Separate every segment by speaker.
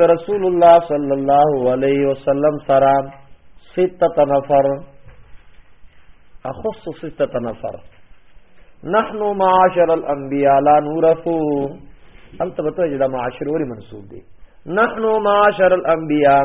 Speaker 1: رسول الله صلى الله عليه وسلم
Speaker 2: سلام ستة نفر اخص ستة نفر نحنو معاشر الانبیاء لا نورثو ال تبتو جدا معاشر وری منصوب دی نحنو معاشر الانبیاء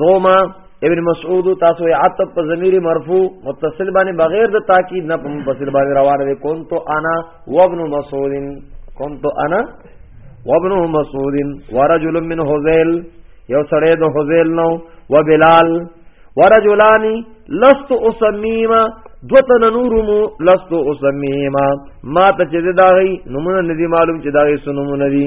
Speaker 2: زوما ابن مسعود تاسو عتب په ضمیر مرفوع متصل باندې بغیر د تاکید نه په متصل باندې روان دي کون تو انا وابن مسعود کون تو انا وابن مسعود ورجل من حذیل یو سړی د حذیل نو و بلال ورجلان لست اسمیما دوتن نورمو لست اسمیما ما ته چې داغي نمونه ندي معلوم چې داغي سنمونه دي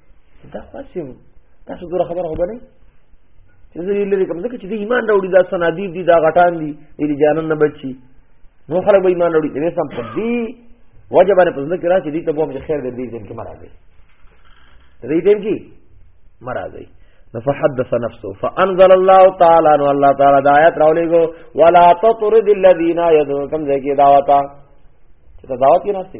Speaker 2: دا خاصم تاسو دوره خبره خو بنئ چې زه یې لري کوم ځکه چې د ایمان راوړي دا سنادي دي دا غټان دي دې جانن نه بچي نو خلک به ایمان راوړي دې سم په دې وجه باندې پزله کې راځي دې ته به خیر دې دې دې کې مرادي دې دې کې مرادي فحدث نفسه فانزل الله تعالی ان الله تعالی د آیات راولېګو ولا تطرد الذين يدعون كم ذکی دعوتا چې دعوت کې ناشته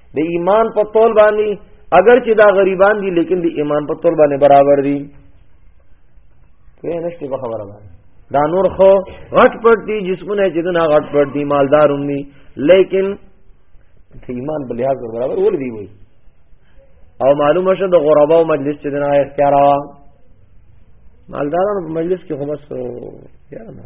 Speaker 2: د ایمان په تول باندې اگر چې دا غریبان دي لیکن د ایمان په تول باندې برابر دي کوی نشته په خبره باندې دا نور خو غټ پټ دي جسمونه چې دنا غټ پټ دي مالدار هم دي لیکن ته ایمان په لحاظ برابر ور دي وي او معلومه شه د غربا او مجلس چې دنا اختیار وا مالدارانو په مجلس کې خو بس یاره نه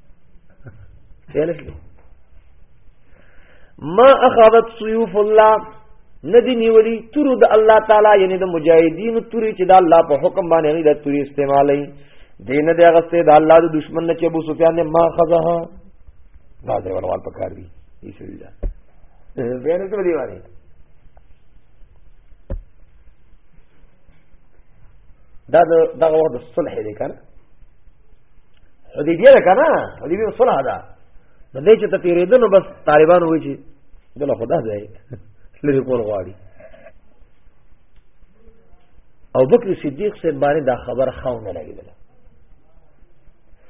Speaker 2: ما اخذت سيوف الله ندی نیولی تورو د الله تعالی یعنی د مجاهدین توري چې د الله په حکم باندې نه د توري استعمالي دین د غسته د الله د دشمن نه چې ابو سفیان نه ما خزه دا دې ورواله پکار دي ایسه دي بیان څه دی وایي دا دغه وخت صلح دی کنه حدیبیه ده که نه حدیبیه صلح ده نو دی چې ته تېرېده نو بس طالبان وایي چې دله خو دا ځای لرې کول غواړي او بکر صدیق سے باندې دا خبر خاونه لګېدله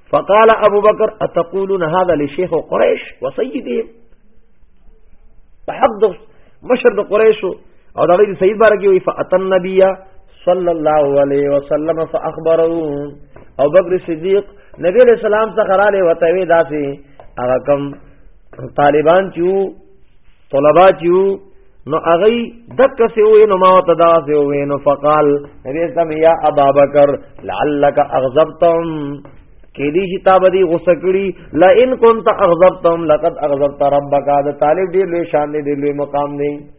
Speaker 2: فقال ابو بکر اتقولون هذا لشيخ قريش وسيدهم بحق مشر د قريش او دا وی سید بارکی وی فاتن نبی صلی الله علیه وسلم فاخبره او بکر صدیق نبی علیہ السلام څخه را لې وته وی داسي هغه کم طالبان چې طلبا چې نو اغي دک سه وې نو ما وته دا سه وې نو فقال نبی سم یا ابا بکر لعلک اغضبتم کې دې چې تا بدی غوسه کړی لا ان كنت اغضبتم لقد اغضبت ربک دا طالب دې له شان دې له مقام دې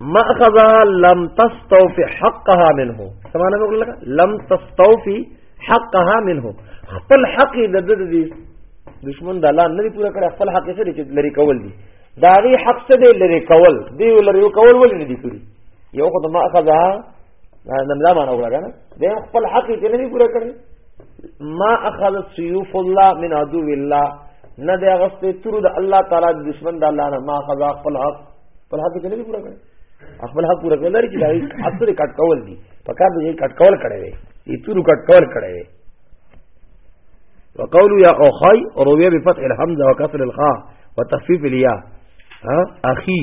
Speaker 2: ماخذها لم تستوفي حقها منه سمانه وګړه لگا لم تستوفي حقها منه خپل حق د د دې دشمن د الله نه پورا کړی خپل حق سره چې لري کول دي دا غي حق څه دی لري کول دی لري کول ولې نه دي کړی یو خدای ما اخذها نملا معنا وکړه کنه دیم خپل حق یې نه پورا کړی ما اخذ سیوف الله من عدو الله نه دی اغستې تر د الله تعالی د دشمن د الله نه ما اخذ خپل حق خپل حق یې نه پورا کړی خپل حق پورا کړل چې دا اثر کټ کول دي پکار دی کټ کول کړی وي یې تر کټ کول کړی وي وقولوا يا اخي روي بفتح الحمزه وكسر الخاء وتخفيف الياء ها اخي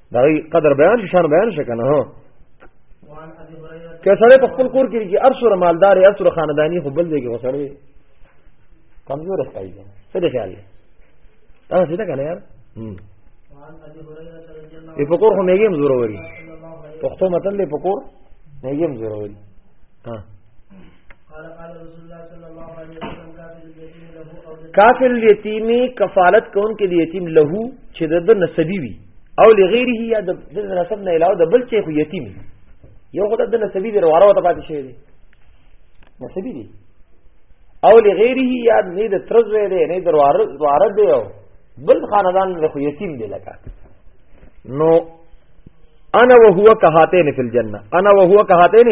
Speaker 2: دا قدر بیان شي شان بیان
Speaker 1: شي کنه ها
Speaker 2: که سره په خپل کور کې چې ارسره مالدار ارسره خاندانی خو بل دی کې وسړی کمزور ښکاري څه دی خیال دی دا څه ده کنه یار په فکر خو میګم زور وری پښتو متل په فکر میګم زور وری ها کافر الیتیم کفالت کون کې دی یتیم له چې د نسبی وي او لغیره یا د نسب نه علاوه د بل چې خو یتیم یو خدای د نسبی دی ورواره ته پاتې شوی دی نسبی دی او لغیره یا نه د ترز وی دی نه د ورواره دی او بل خاندان له خو یتیم دی لکه نو انا وهو کهاتین فی الجنه انا وهو کهاتین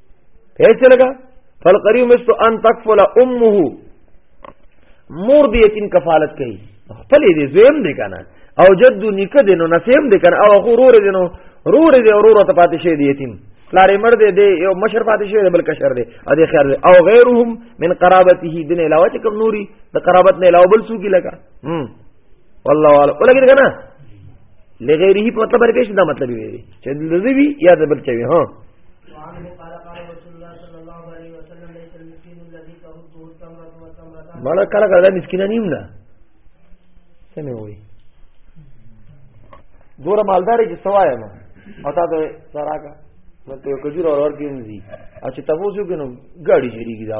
Speaker 2: پیسې لگا فالقریب مثل ان تکفل امه مور دې یتیم کفالت کوي خپل دې زویم دې کنه او جد نیکه دې نو نسیم دې کنه او غرور دې نو رور دې اورور ته پاتې شي دې یتیم لارې مر دې دې یو مشر پاتې شي بل کشر دې او دې خیر او غیرهم من قرابته دین علاوه چې کوم نوري د قرابت نه علاوه بل سوګي لگا هم والله والله ولګی کنه لغیره په مطلب باندې پیش دا مطلب ویری چې لذوی یا د بل چوي ها مړه کله کله مسکینه نیم نه سمې وای ګور مالدار چې سوایا ما او تا ته سراکا مته کجور اور اور کینځي او چې تاسو کې نو ګاډي چریږي دا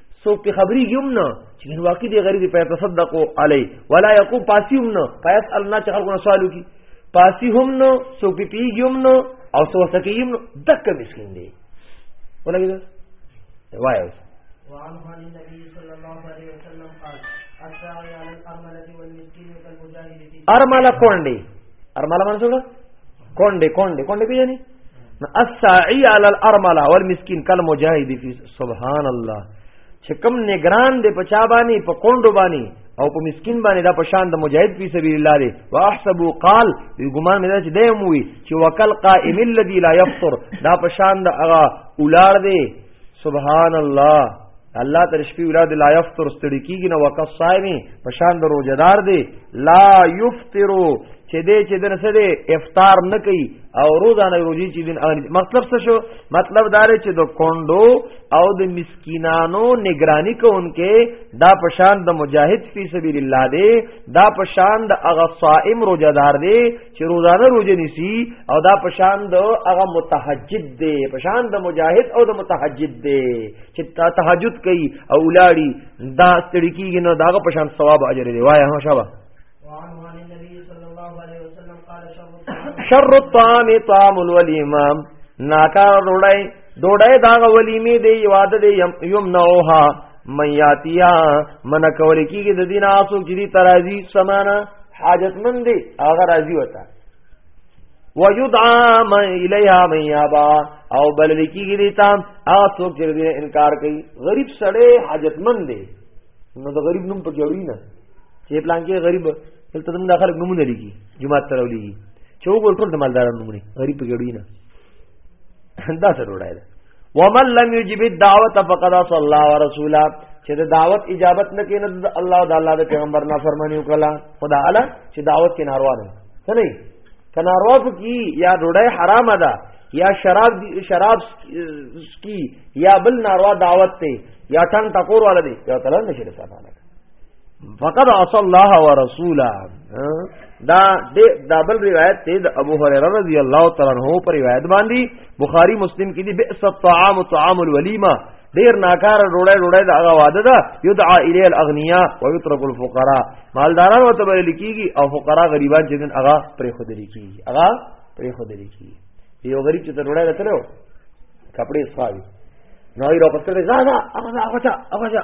Speaker 2: سو په خبري ګم نه چې واقع دی غریب په تصدقو علی ولا یقو پاسیم نه پس الله چې خلکو سوالو کی پاسی هم نو سو پی پی ګم نو او سو سکیم نو دک مسکین دی ولګی دا وای اوس
Speaker 1: وعن عن النبي صلى الله عليه وسلم قال السعي على الارمله والمسكين كالمجاهد
Speaker 2: ارمله کونډي ارمله منصور کونډي کونډي کونډي پیژنې الساعی علی الارمله والمسکین کل مجاهد فی سبحان الله چې کم نگران دی په چا باندې په کونډو باندې او په مسكين باندې دا پشان د مجاهد په سبيل الله دی واحسب قال ګمان مې دا چې دیم وي چې وکل قائم الذي لا يفطر دا پشان د هغه اولار دی سبحان الله الله تر شپې ولاد لا یفطر ستړي کیږي نو وقف صائمي په شان د روزدار دی لا یفطرو چې دې چې دنه سره افطار نه کوي او روزانه روزي چې دین اغني مطلب څه شو مطلب دا دی چې د کندو او د مسکینانو نگرانی کوونکې دا پشان د مجاهد فی سبیل الله دی دا پشان د اغه صائم روزدار دی چې روزانه روزه نیسی او دا پشان د هغه متهجد دی پشان د مجاهد او د متهجد دی چې تهجد کوي او لاړی دا ستړي کیږي نو داغه پشان ثواب اجر دی وای هم شابه
Speaker 1: شر الطعام
Speaker 2: طعام الوليمام ناکار روړی ډوډۍ دا ولیمې دی یواده دی یم نوها من یاتیا من کول کیږي د دین آسو چې دی ترازی سمانا حاجت مند دی هغه راضی وتا ویدعا من الیها من یابا او بل کیږي دی تام آسو چې دی انکار کوي غریب سړی حاجت مند دی نو د غریب نوم په جوړی نه چې پلان کې غریب دلته موږ داخله نمونه لګي جمعه ترولېږي چې وګور ټول د مالدارانو نمونه غریب په جوړی نه دا څه ډوړای ده ومن لم يجب الدعوه فقد صلى الله ورسوله چې د دعوت اجابت نه کینې د الله او د الله د پیغمبر نه فرمانی وکړه خدا اعلی چې دعوت کې ناروا ده څه نه کناروا کی یا ډوړای حرام ده یا شراب شراب کی یا بل ناروا دعوت ته یا ټن ټکور والا دی یا تعالی نشي رساله فقد عصى الله ورسوله دا دا بل روایت ته د ابو هريره رضی الله تعالی عنہ پر روایت باندې بخاری مسلم کې دی بئس الطعام طعام الولیمه ډیر ناکار ډوړې ډوړې دا هغه واده ده یدعا الی الاغنیا و یترک الفقراء مالداران وته بل لیکيږي او فقرا غریبان چې دین هغه پرې خود لیکيږي هغه پرې خود لیکيږي یو غریب چې ډوړې راته کپڑے صاحب نو یې راپستره زاده هغه هغه هغه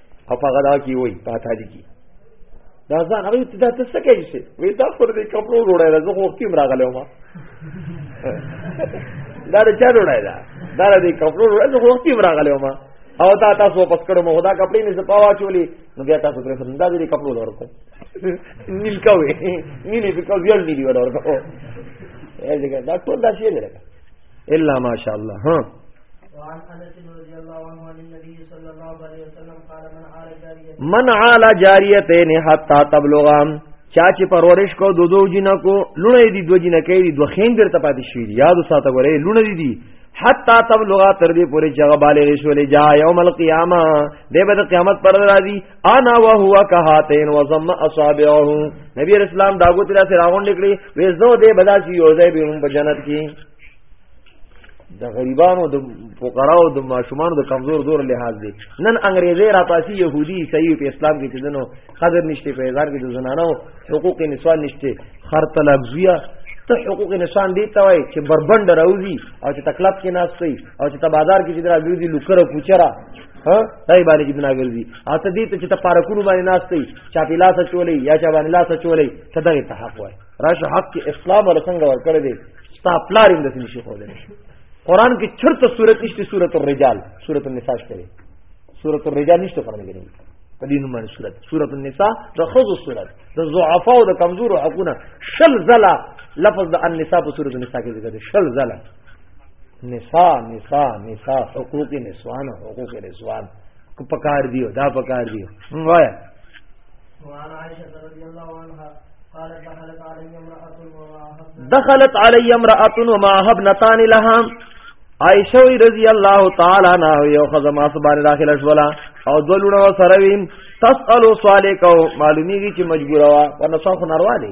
Speaker 2: او په غدا کې وای په تالي کې دا ځان هغه ته دا څه کوي چې وې دا پر دې کپړو وروړای دا زه خو تیم راغلی وم دا د چا وروړای دا دا د کپړو وروړای زه خو تیم راغلی وم او دا تاسو واپس کړو مو دا کپړې نه سپاوا چولې نو بیا تاسو پرې سم دا دې کپړو ورکو نیل کوي نیلې په کوي ځل نیلې ورکو دا ټول دا شی دی الا ماشاء الله ها
Speaker 1: وعن انس رضي الله عنه عن النبي صلى الله عليه وسلم قال من عال جاريتين
Speaker 2: من عال جاريتين حتى تبلغا چا چې پرورش کو دو دو جنہ کو لونه دي دو جنہ کې دي دو خین درته پاتې شي یاد ساته غره لونه دي دي حتا تبلغا تر دې پورې چې هغه بالغ شولې جا یوم القیامه دې به قیامت پر راځي انا وهو کهاتین وضم اصابعه نبی رسول الله داغو تیرا سره راغون نکړي وې زو دې بدا شي یو ځای به هم په جنت کې د غریبانو د فقراو د ماشومانو د کمزور دور لحاظ دی نن انګريزي را پاسي يهودي صحیح په اسلام کې چدنو قدر نشته په هزار کې د زنانو حقوق نسوان نشته خر طلاق زویا ته حقوق نشان دی ته وای چې بربند راوځي او چې تکلیف کې ناشته او چې تبادار کې چې درا ویدي لوکره کوچرا ها دای باندې چې بنا ګرځي اته دې ته چې ته پارکونو باندې ناشته چا په لاس چولې یا چا باندې لاس چولې ته دغه ته حق وای راشه حق کې اسلام ور څنګه ور کړې دې ستا پلار اند څه نشي خولې قران کې چرته صورت نشته صورت الرجال صورت النساء شته صورت الرجال نشته قران کې په دې نوم باندې صورت صورت النساء د خذ صورت د ضعفا او د کمزور حقونه شل زلا لفظ د النساء په صورت النساء کې ذکر شل زلا نساء نساء نساء حقوق نسوان حقوق نسوان کو پکار دیو دا پکار دیو وایا
Speaker 1: وعن عائشة رضي الله عنها قالت دخلت علي امرأة وما
Speaker 2: دخلت علي امرأة وما هبنتان لها عائشہ رضی اللہ تعالی عنہ یو خزم اسبان داخل شولا او دولونه سره وین تسالو سوالې کو معلومیږي چې مجبور وا ورنه څو ناروا دي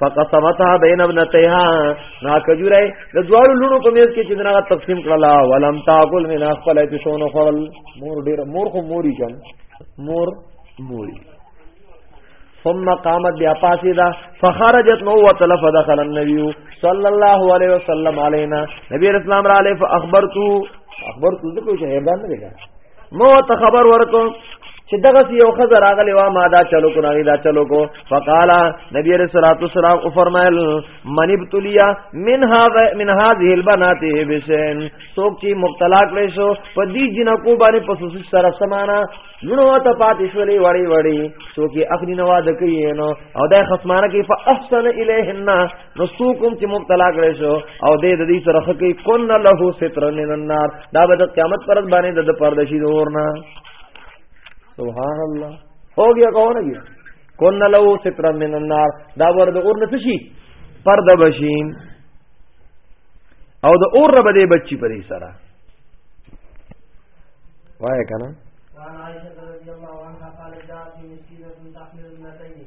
Speaker 2: فقسمتها بین ابنتیها نا کجورای د دوالو لونو په میز کې چې دغه تقسیم کړل ولم تاکل من خپل چې شونه خړل مور ډیر مور خو موري جن مور موري ثم قامت بیا پاسی دا فخرجت نو وطلف دخل النبی صلی اللہ علیہ وسلم علینا نبی اسلام را علیہ فاخبرتو اخبرتو ذکر شہیدان نے دیکھا مو ته خبر ورکو چې دغه یو خزر راغلی وا ما دا چلو کو نه دا چلو کو فقالا نبی رسول الله صلی الله علیه فرمایل من ابتلیا من هذا من هذه البنات بشین څوک چې مبتلا کړي شو په دې جنکو باندې په سوسي سره سمانا نو ته پاتې شولې وړي وړي څوک یې اخنی نواز کوي نو او دا خصمانه کې فاحسن الیهن نو سوکم چې مبتلا کړي شو او دې د دې سره خکې کن له ستر من النار دا به د قیامت پر باندې د پردشي دورنا سبحان الله هو گیا کو نه گیا کن له ستر من النار دا ور د اور نه شي پرده بشین او د اور رب دې بچي پرې سره وای کنه
Speaker 1: وعن عائشة رضي الله عنها قال جاءت مسكينة تحمل ابنتين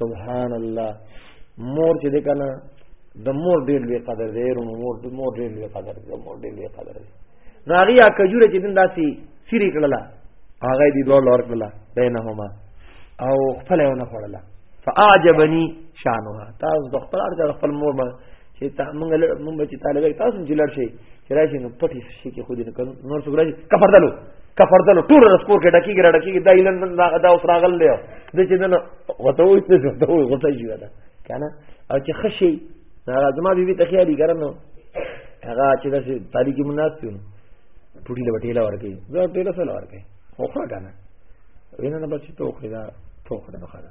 Speaker 2: سبحان الله مور چې ده کنه د مور ډېر لوی قدر دی ورونو مور د مور ډېر لوی قدر دی مور ډېر لوی قدر دی نو هغه یا کجوره چې دین داسي سری کړلا هغه دی دوه لور کړلا بینهما او خپل یو نه خړلا فاعجبني شانها تاسو د خپل ارزه خپل مور باندې چې تا مونږ له مونږ چې طالب تاسو چې لړ شي چې راشي نو پټي شي کې خو دې نه کړو نور څو راځي کفر دلو کفر دلو ټول رسکور کې ډکی کې ډکی کې دا ایلن نن دا دا اوس راغل دی د چې نن غته وې ته ته وې غته شي دا کنه او چې خشي دا زما بیبي ته خیالي ګرم نو هغه چې د طالب کې مناسب یو پټي له وټیلا ورکې زه ټیلا سره ورکې خو خا کنه وینه نه بچی ته خو دا ټوخ ده خو دا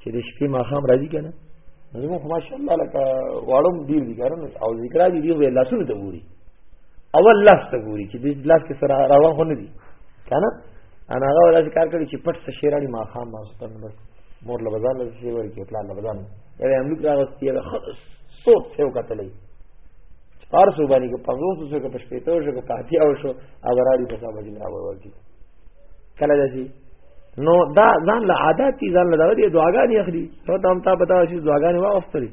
Speaker 2: چې د شپې ماښام راځي کنه زموږ ماشاءالله لکه واړم ډیر دي کارن او ذکر دي دی وی لاسونه ته ګوري اول لاس ته ګوري چې د لاس کې سره روان خو نه دي کنه انا هغه ولې کار کوي چې پټ څه شیرانی ما خام ما ستن بس مور له بازار له شی ورکی پلان له بازار یې املوک راغستی دا خلص صوت څه وکتلې پارسو باندې کو 500 څه کو پښپېته شو کو پاتیا شو او راړي په صاحب جن راوړل کله دسی نو دا ځان له عادت دي ځان له دغه دعاګانې اخلي نو تم تا پتا شي دعاګانې واغستري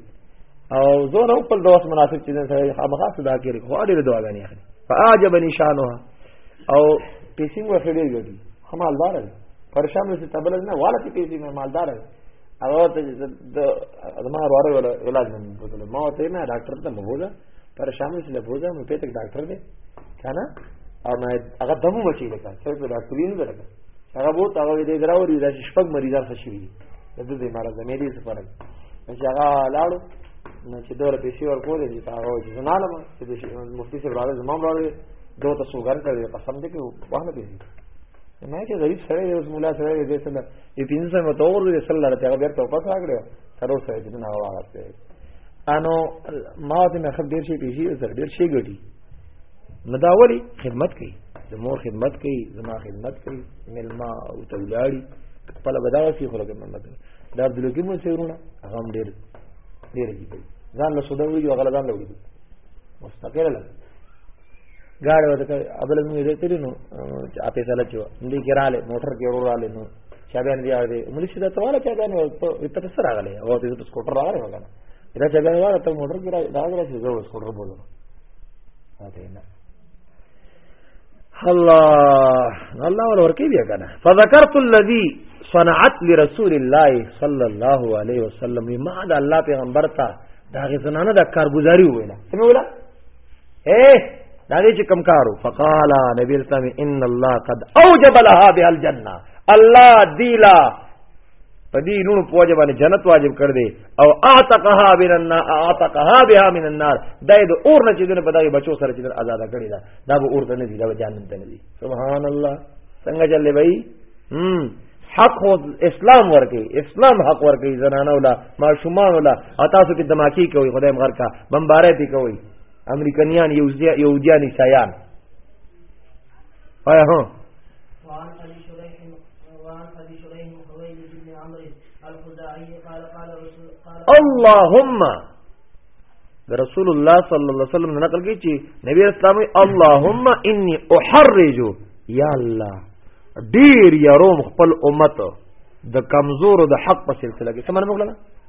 Speaker 2: او زور او خپل دوست مناسب چې نه سره خامخا صدا کوي خو اړې دعاګانې اخلي فاجب نشانها او پیسینګ وخېړي ګډي همالدار دی پرشان وسه تبل نه والا چې پیسې مې مالدار دی هغه ته د ما وروره علاج نه بوتل ما ته نه ډاکټر ته مبوله پریشان شو له بوزه مو پېټک ډاکټر دی کنه او ما هغه دمو مچې لکه څه په ډاکټري نه درکه هغه وو تا وې دې دراوري د شپږ مریضان څه شي د دې مرز مې دې څه فرق چې هغه لاړو نو چې دور پیسې ورکول دي تا هغه چې نه لمه چې د مفتی سره راځي زمام راځي دوه تاسو ګر کړی قسم دې کې وانه دې نه چې غریب سره یو مولا سره دې څه نه یې پینځه متور دې صلی الله علیه وسلم ته واپس راغلو تر اوسه دې نه واغسته انو ما ته نه خبر ډیر شي پیسې سر ډیر شي ګټي مداوري خدمت کوي د مور خدمت کوي زما خدمت کوي ملما او تولاړي خپل بداوه سي خلک نه مدد دا عبد الحکیم سیرونه هغه ډیر ډیر دي ځان له سودا وی او غلطان لوي مستقله ګاډي وته ابل موږ دې ترې نو چې اپې سره چو دې ګراله موټر کې وراله نو چا بیان دی اړې ملي شي دا تواله چا بیان وي ته سره راغلې او دې ته سکوټر راغلې وګنه دا چا بیان واره ته موټر کې راغلې چې زه سکوټر بولم اته نه الله الله ور ورکی بیا کنه فذكرت الذي صنعت لرسول الله صلى الله عليه وسلم ما دا الله پیغمبر ته دا غزنانه د کارګزاري ویله سمه ویله اے دا دې چې کم کارو فقال نبی اسلام ان الله قد اوجب لها بالجنه الله دیلا په دې لونو په وجه باندې جنت واجب کړ دې او اعتقها من النار اعتقها بها من النار دا د اور نه چې دنه په دغه بچو سره چې دنه آزاد کړی دا دا به اور ته نه دی دا جانم ته نه دی سبحان الله څنګه چلې بھائی هم حق هو اسلام ورکی اسلام حق ورکی زنانه ولا ماشومان ولا او تاسو کې دماکی کوي خدای مغر کا بمبارې دي کوي امریکانیان یهودیان عیسایان آیا هو
Speaker 1: وعن ابي شريح وعن ابي شريح خويل بن عمرو الخزاعي قال قال رسول قال
Speaker 2: اللهم د رسول الله صلی الله علیه وسلم نقل کی چې نبی اسلام اللهم انی احرج یا الله ډیر یروم خپل امت د کمزور د حق په سلسله کې
Speaker 1: سمره موږ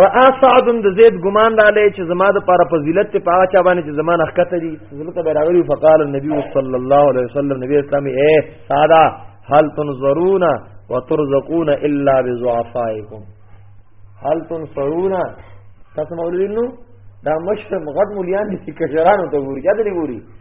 Speaker 2: را سعد د زید ګمان لاله چې زما د پاره فضیلت ته پاغه چا باندې چې زما نخکته دي زلته براغلی فقال النبي صلی الله علیه وسلم نبی اسلام اے ساده هل تنظرون وترزقون الا بضعفائکم هل تنصرون تاسو مولوی نو دا مشرم غد مليان دي چې کشرانو ته ګوري یا دې ګوري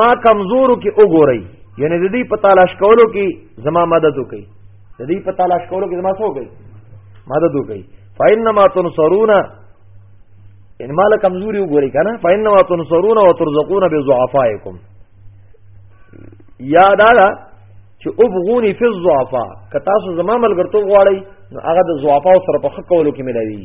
Speaker 2: ما کمزورو کې وګورئ یعنی د دې په تلاش کولو کې زما مدد وکړي د دې په تلاش کولو کې زما څه وکړي مدد وکړي فإنما تنصرون ان مال کمزوري وګوري کنه فإنما تنصرون وترزقون بضعفائكم یا دا دا چې ابغونی فی الضعفاء که تاسو زما ملګرتوب غواړئ نو هغه د ضعفاء سره په خکولو کې ملوي